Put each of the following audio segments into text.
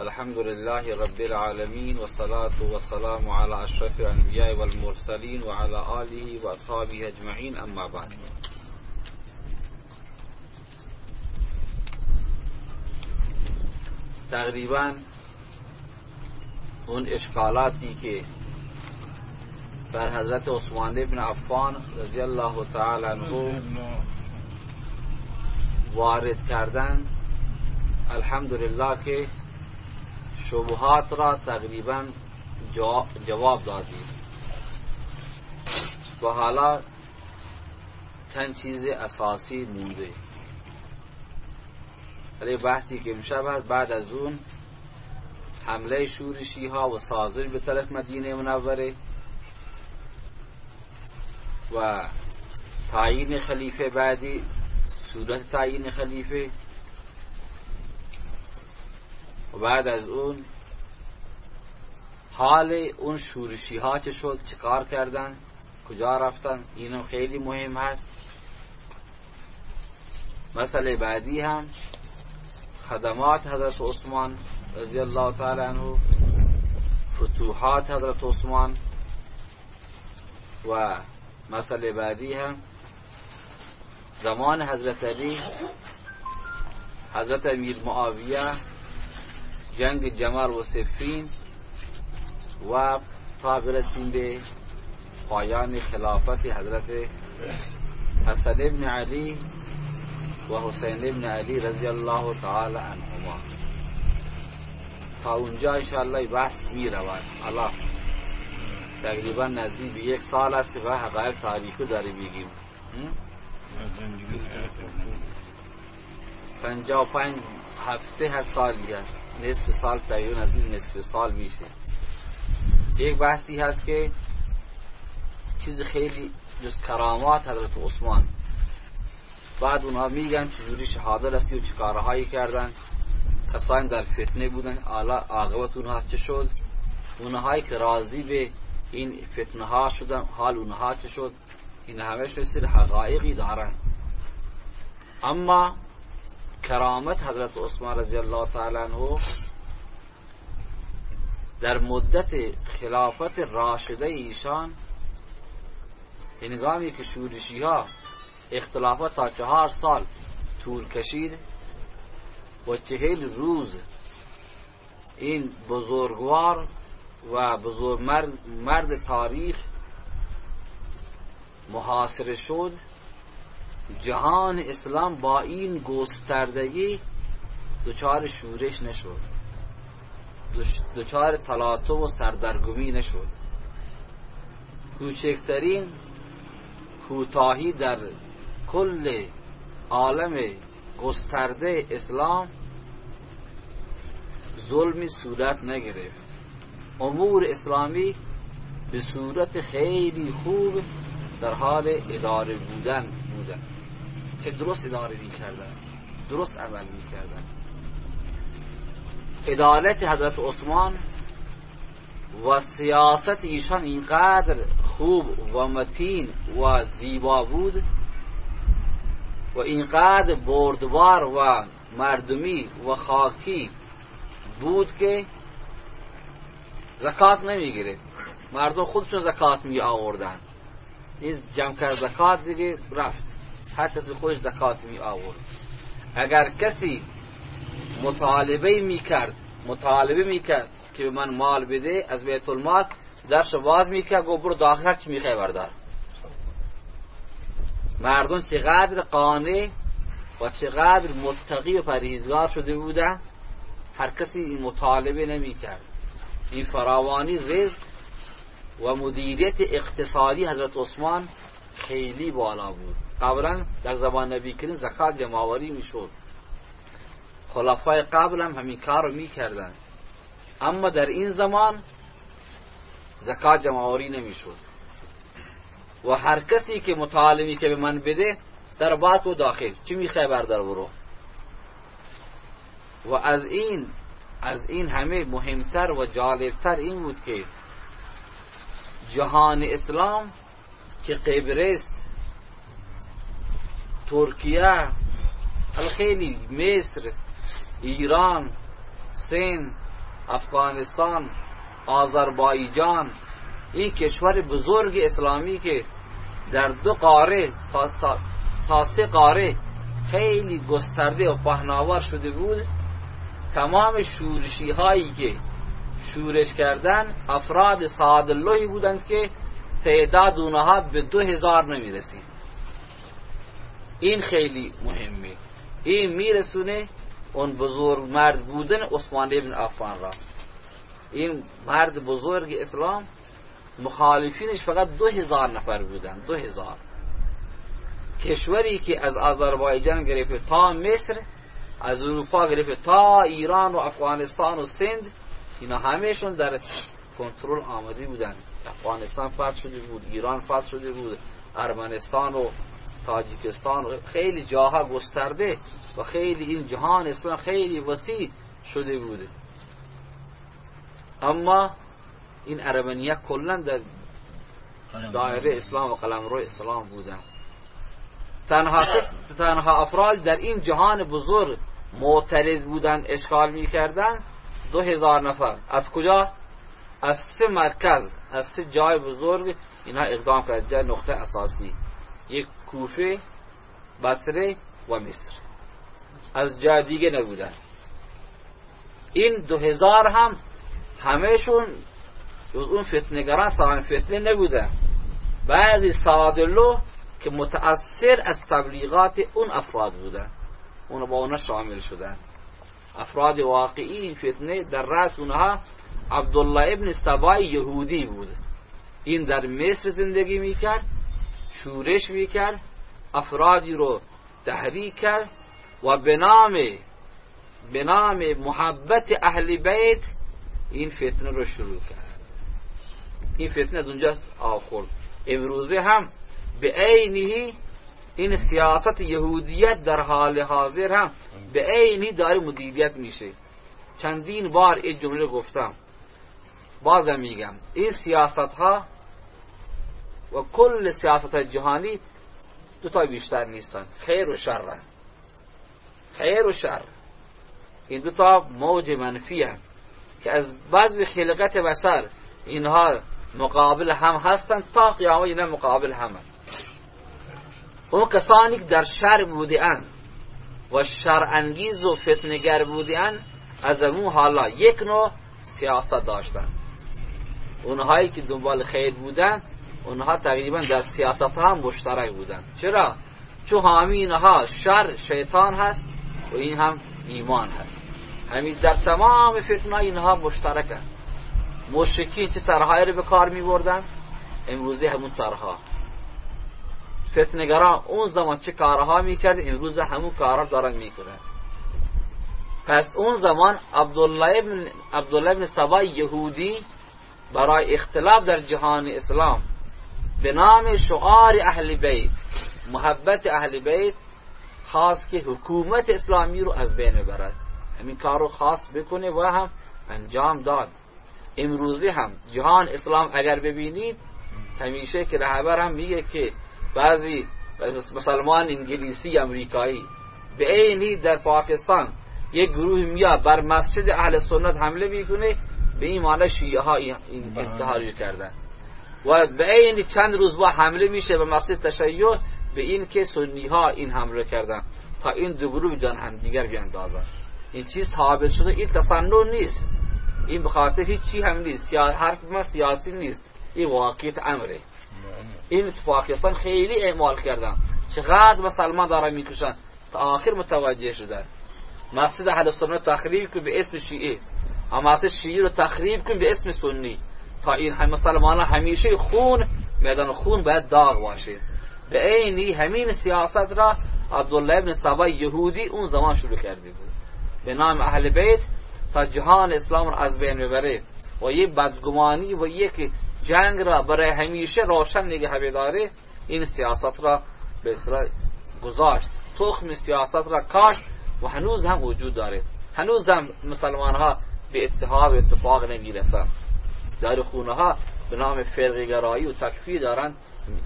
الحمد لله رب العالمين والصلاة والسلام على أشرف الأنبياء والمرسلين وعلى آله وأصحابه أجمعين أما بعد تقریبا اون اشکالاتی که بر حضرت عثمان ابن عفان رضی الله تعالی عنه وارد کردن الحمدلله که شبهات را تقریبا جواب دادیم. و حالا چند چیز اساسی مونده. ولی بحثی که امشب هست بعد از اون حمله شورشی ها و سازش به طرف مدینه منوره و تعیین خلیفه بعدی صورت تعیین خلیفه و بعد از اون حال اون شورشی ها چه شد چه کار کردن؟ کجا رفتن؟ اینم خیلی مهم هست. مسئله بعدی هم خدمات حضرت عثمان رضی الله تعالی عنه فتوحات حضرت عثمان و مسئله بعدی هم زمان حضرت علی حضرت امیر معاویه جنگ جمال و سفین و تا برسیم به پایان خلافت حضرت حسن ابن علی و حسین ابن علی رضی الله تعالی عنهما. تا اونجا انشاءالله بحث می رود الله تقریبا نزدیک به یک سال است که به حقایق تاریخی داری بگیم پنجا و پنج هفته هر سالی هست نصف سال تقریبا از این نصف سال میشه. یک بحثی هست که چیز خیلی جز کرامات حضرت عثمان. بعد اونها میگن چجوری شهاده رسید و چه کارهایی کردن. کسانی در فتنه بودن. عاقبت اونها چه شد؟ اونهایی که راضی به این فتنه ها شدن حال اونها چه شد؟ این همش مثل حقایقی دارن. اما کرامت حضرت عثمان رضی الله تعالی عنه در مدت خلافت راشده ایشان هنگامی که شورشی ها اختلافات تا چهار سال طول کشید و چهل روز این بزرگوار و بزرگ مرد, مرد تاریخ محاصره شد. جهان اسلام با این گستردگی دچار شورش نشد. دچار تلاطم و سردرگمی نشد. کوچکترین کوتاهی در کل عالم گسترده اسلام ظلمی صورت نگرفت. امور اسلامی به صورت خیلی خوب در حال اداره بودن بودن که درست اداره می کردن درست عمل می کردن عدالت حضرت عثمان و سیاست ایشان اینقدر خوب و متین و زیبا بود و اینقدر بردبار و مردمی و خاکی بود که زکات نمی‌گیره. مردم خودشون زکات می آوردن این جمع کرد زکات دیگه رفت. هر کسی خودش زکات می آورد. اگر کسی مطالبه می کرد مطالبه می کرد که به من مال بده از بیت المال درش باز می کرد گو برو داخل چی می بردار. مردم چقدر قانع و چقدر متقی و پرهیزگار شده بودن هر کسی این مطالبه نمی کرد. این فراوانی رزق و مدیریت اقتصادی حضرت عثمان خیلی بالا بود. قبلا در زبان نبی کریم زکات جمعوری می شد خلفای قبل هم همین کار رو می کردن اما در این زمان زکات جمعوری نمی شد و هر کسی که مطالبی که به من بده در بات و داخل. چی می بردار برو؟ و از این از این همه مهمتر و جالبتر این بود که جهان اسلام که قبرس ترکیه خیلی مصر ایران سن افغانستان آذربایجان این کشور بزرگ اسلامی که در دو قاره تا, سه قاره خیلی گسترده و پهناور شده بود. تمام شورشی هایی که شورش کردن افراد سعاداللهی بودند که تعداد اونها به دو هزار نمی‌رسید این خیلی مهمه. این میرسونه اون بزرگ مرد بودن عثمان ابن عفان را. این مرد بزرگ اسلام مخالفینش فقط دو هزار نفر بودن دو هزار. کشوری که از آذربایجان گرفت تا مصر از اروپا گرفت تا ایران و افغانستان و سند اینا همهشون در کنترل آمده بودن. افغانستان فتح شده بود ایران فتح شده بود ارمنستان و تاجیکستان و خیلی جاها گسترده و خیلی این جهان اسلام خیلی وسیع شده بوده اما این ارمنیا کلا در دایره اسلام و قلمرو اسلام بودن. تنها, تنها افراد در این جهان بزرگ معترض بودن اشغال می‌کردن. دو هزار نفر. از کجا؟ از سه مرکز. از سه جای بزرگ اینها اقدام کرد. جای نقطه اساسی. یک کوفه بصره و مصر. از جای دیگه نبودن. این دو هزار هم همهشون اون فتنگران سوان فتنه نبودن بعضی سادلو که متأثر از تبلیغات اون افراد بودن اون با اونا شامل شدن. افراد واقعی این فتنه در رأس اونها عبدالله ابن سبای یهودی بود. این در مصر زندگی می‌کرد شورش می‌کرد افرادی رو تحریک کرد و به نام به نام محبت اهل بیت این فتنه رو شروع کرد. این فتنه از اونجا آخورد امروزه هم به عینی این سیاست یهودیت در حال حاضر هم به عینی داره مدیریت میشه. چندین بار این جمله گفتم. بازم میگم این سیاست ها و کل سیاست جهانی دو تا بیشتر نیستن خیر و شر. خیر و شر. این دو تا موج منفی که از بعض خلقت بشر اینها مقابل هم هستند تا قیامت اینا مقابل هم اون کسانی که در شر بودیان و شر انگیز و فتنگر بودیان از اون حالا یک نوع سیاست داشتن. اونهایی که دنبال خیر بودن اونها تقریبا در سیاست هم مشترک بودن. چرا؟ چون حامی اینها شر شیطان هست و این هم ایمان هست. همین در تمام فتنه اینها مشترکه مشرکین چه طرحهایی رو به کار می بردن امروزه همون طرحها. فتنگران اون زمان چه کارها می‌کرد؟ امروز همون کارها دارن می‌کنن. پس اون زمان عبدالله ابن, عبدالله ابن سبا یهودی برای اختلاف در جهان اسلام. به نام شعار اهل بیت محبت اهل بیت خاص که حکومت اسلامی رو از بین ببرد. همین کار رو خاص بکنه و هم انجام داد. امروزی هم جهان اسلام اگر ببینید همیشه که رهبر هم میگه که بعضی مسلمان انگلیسی امریکایی به عینی در پاکستان یک گروه میاد بر مسجد اهل سنت حمله می‌کنه. به این معنی شیعه ها این انتحاری کردن. و به عینی چند روز با حمله میشه به مسجد تشیع به این که سنی ها این حمله کردن. تا این دو گروه جان هم دیگر بیاندازن این چیز ثابت شده این تصنع نیست. این بخاطر هیچ چی هم نیست. حرف ما سیاسی نیست. این واقعیت امره. این تو پاکستان خیلی اعمال کردن. چقدر مسلمان دارن می‌کشن؟ تا آخر متوجه شدن. مسجد اهل سنت تخریب کن به اسم شیعه. اما مسجد شیعه رو تخریب کن به اسم سنی. تا این هم مسلمان همیشه خون میدان خون باید داغ باشه. به عینی همین سیاست را عبدالله ابن سبا یهودی اون زمان شروع کرده بود. به نام اهل بیت تا جهان اسلام را از بین ببره و یک بدگمانی و یک جنگ را برای همیشه روشن نگه بداره این سیاست را به اصطلاح گذاشت. تخم سیاست را کاشت و هنوز هم وجود داره. هنوز هم مسلمان ها به اتحاد و اتفاق نمی‌رسن در خونه ها به نام فرقگرایی و تکفیر دارن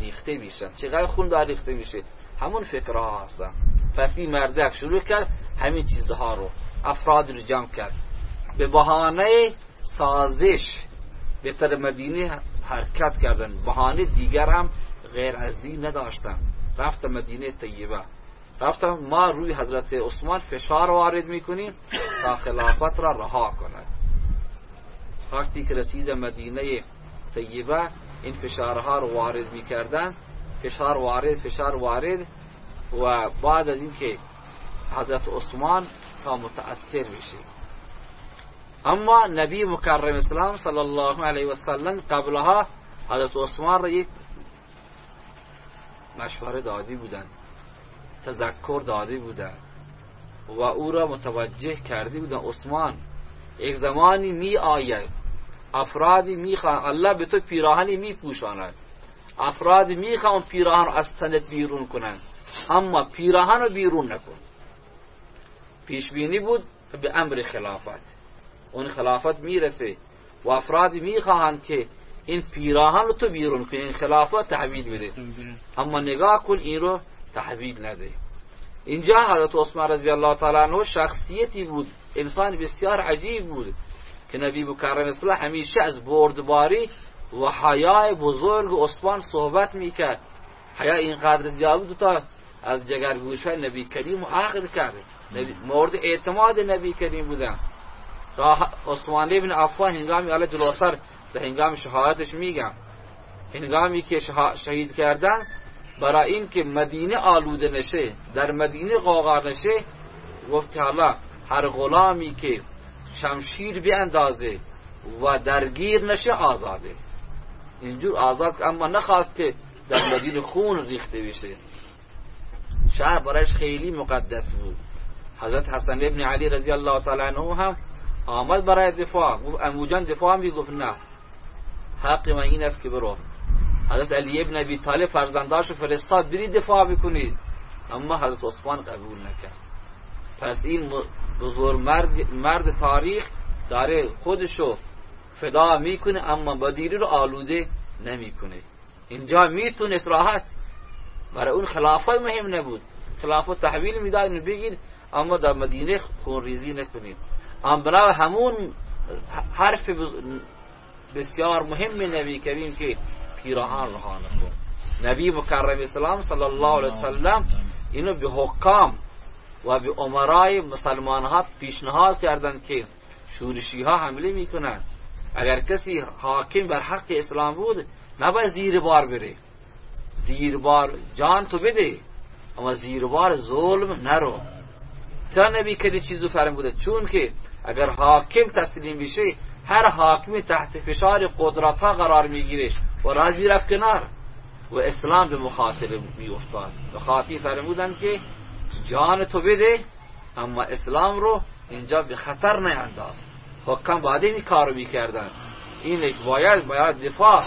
ریخته میشن. چقدر خون دار ریخته میشه؟ همون فکرها هستن. پس این مردک شروع کرد همین چیزها رو. افراد رو جمع کرد. به بهانه سازش به مدینه حرکت کردن. بهانه دیگر هم غیر از دین نداشتن. رفت مدینه طیبه. رفتم ما روی حضرت عثمان فشار وارد می‌کنیم تا خلافت را رها کند. وقتی که رسید مدینه طیبه این فشارها رو وارد می‌کردن فشار وارد فشار وارد و بعد از اینکه حضرت عثمان تا متأثر میشه. اما نبی مکرم اسلام صلی الله علیه و سلم قبلها حضرت عثمان را یک مشوره دادی بودند. تذکر داده بودند و او را متوجه کرده بودند عثمان یک زمانی می آید افرادی می الله به تو پیراهنی می پوشاند افرادی می خواهند پیراهن از تنت بیرون کنند اما پیراهن رو بیرون نکن. پیشبینی بود به امر خلافت. اون خلافت می‌رسه و افرادی می‌خواهند که این پیراهن رو تو بیرون کنی این خلافت تحویل بده. اما نگاه کن این رو تحویل نده. اینجا حضرت عثمان رضی الله تعالی عنه شخصیتی بود انسان بسیار عجیب بود که نبی مکرم اسلام همیشه از بردباری و حیای بزرگ عثمان صحبت می‌کرد. حیا اینقدر زیاد بود تا از جگرگوش نبی کریم عقل کرد مورد اعتماد نبی کریم بودن. عثمان ابن عفان هنگامی حالا جلوسر به هنگام شهادتش میگم. هنگامی که شهید کردن برای این که مدینه آلوده نشه در مدینه قاقار نشه گفت که حالا هر غلامی که شمشیر بیاندازه و درگیر نشه آزاده. اینجور آزاد اما نخواست که در مدینه خون ریخته بشه. شهر برایش خیلی مقدس بود. حضرت حسن ابن علی رضی الله تعالی عنه هم آمد برای دفاع. گفت اموجان دفاع می گفت نه. حق من این است که برو. حضرت علی ابن ابی طالب فرزنداشو فرستاد. برید دفاع بکنید. اما حضرت عثمان قبول نکرد. پس این بزرگ مرد, مرد تاریخ داره خودشو فدا می‌کنه اما بدیری رو آلوده نمی‌کنه. اینجا می‌تونست راحت. برای اون خلافت مهم نبود. خلافت تحویل می‌داد بگید. اما در مدینه خون ریزی نکنید اما همون حرف بسیار مهم نبی کریم که پیراهن رها نکن. نبی مکرم اسلام صلی الله علیه وسلم اینو به حکام و به عمرای مسلمان ها پیشنهاد کردند که شورشی ها حمله می‌کنند. اگر کسی حاکم بر حق اسلام بود نباید زیر بار بره. زیر بار جان تو بده اما زیر بار ظلم نرو. تا نبی کدی چیزو بوده چون که اگر حاکم تسلیم بشه هر حاکمی تحت فشار قدرت ها قرار می‌گیره. و راضی رفت کنار. و اسلام به مخاطره می افتاد مخاطی فرمودن که جان تو بده اما اسلام رو اینجا به خطر نینداز. حکم بعد این کارو می‌کردن. این باید باید دفاع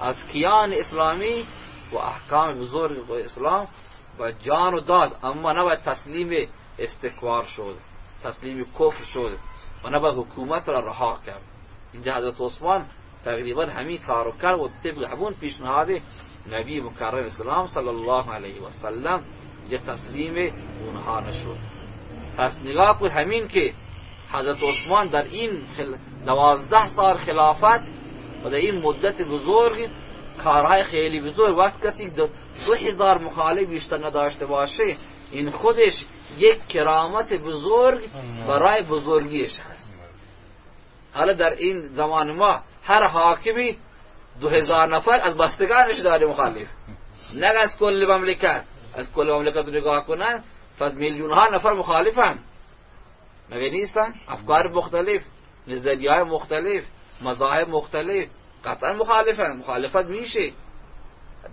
از کیان اسلامی و احکام بزرگ و اسلام و جان و داد. اما نباید تسلیم استکبار شد تسلیم کفر شد و نباید حکومت را رها کرد. اینجا حضرت عثمان تقریبا همین کارو کرد و طبق همون پیشنهاد نبی مکرم اسلام صلی الله علیه و سلم یه تسلیم اونها نشد پس نگاه کن همین که حضرت عثمان در این. دوازده سال خلافت و در این مدت بزرگ کارهای خیلی بزرگ وقت کسی دو, دو هزار مخالف بیشتر نداشته باشه این خودش یک کرامت بزرگ برای بزرگیش هست حالا در این زمان ما هر حاکمی دو هزار نفر از بستگانش داره مخالف. نه از کل مملکت. از کل مملکت نگاه کنن فقط میلیون ها نفر مخالفن. مگه نیستن؟ افکار مختلف نظریه های مختلف مذاهب مختلف قطعا مخالفن. مخالفت میشه.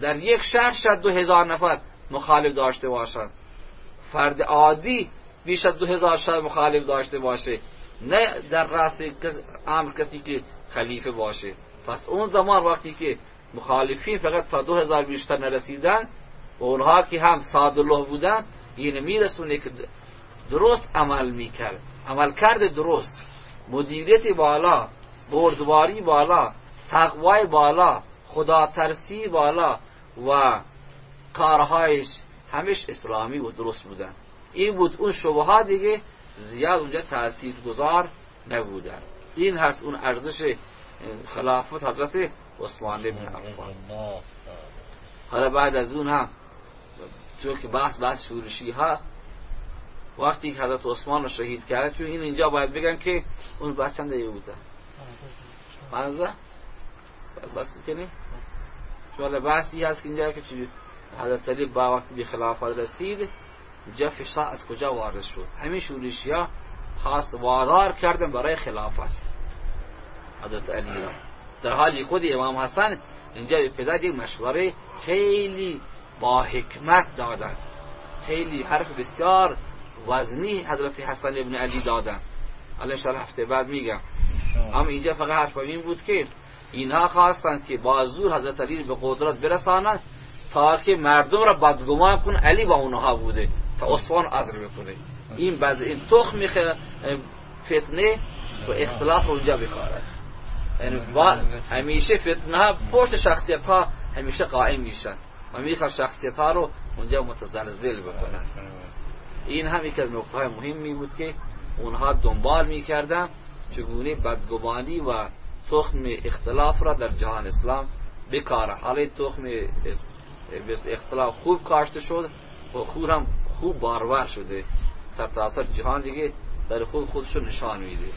در یک شهر شد دو هزار نفر مخالف داشته باشند فرد عادی بیش از دو هزار شهر مخالف داشته باشه. نه در راست امر کسی که خلیفه باشه. پس اون زمان وقتی که مخالفین فقط تا دو هزار بیشتر نرسیدن اونها که هم الله بودن این میرسونه که درست عمل می‌کرد. عمل کرده درست. مدیریت بالا بردباری بالا تقوای بالا خدا ترسی بالا و کارهایش همش اسلامی و درست بودن. این بود اون شبه ها دیگه زیاد اونجا تاثیر گذار نبودن. این هست اون ارزش خلافت حضرت عثمان بن عفان. حالا بعد از اون هم چون که بحث بحث شورشی ها وقتی که حضرت عثمان رو شهید کرده چون این اینجا باید بگن که اون بحث چند یهوده مازه بس کنی؟ چون بحثی هست که اینجا که حضرت علی با وقتی به خلافت رسید. جا فشا از کجا وارد شد؟ همین شورشی ها خواست وادار کردن برای خلافت. حضرت علی را. در حالی خود امام حسن اینجا به پدر یک مشوره خیلی با حکمت دادن. خیلی حرف بسیار وزنی حضرت حسن ابن علی دادن. الان شهر هفته بعد میگم. اما اینجا فقط حرف این بود که اینها خواستند که با زور حضرت علی به قدرت برسانند تا که مردم را بدگمان کن علی با اونها بوده. تا عثمان عذر بکنه این بعد این تخم فتنه و اختلاف رو اونجا بکارد یعنی همیشه فتنه ها پشت شخصیت ها همیشه قائم میشن و می‌خواد شخصیت ها رو اونجا متزلزل بکنن این هم یک از نقطه های مهمی بود که اونها دنبال می‌کردن چگونه بدگمانی و تخم اختلاف را در جهان اسلام بکاره. حالا تخم اختلاف خوب کاشته شد و خود هم خوب بارور شده. سرتاسر جهان دیگه در خود خودشون نشان میده.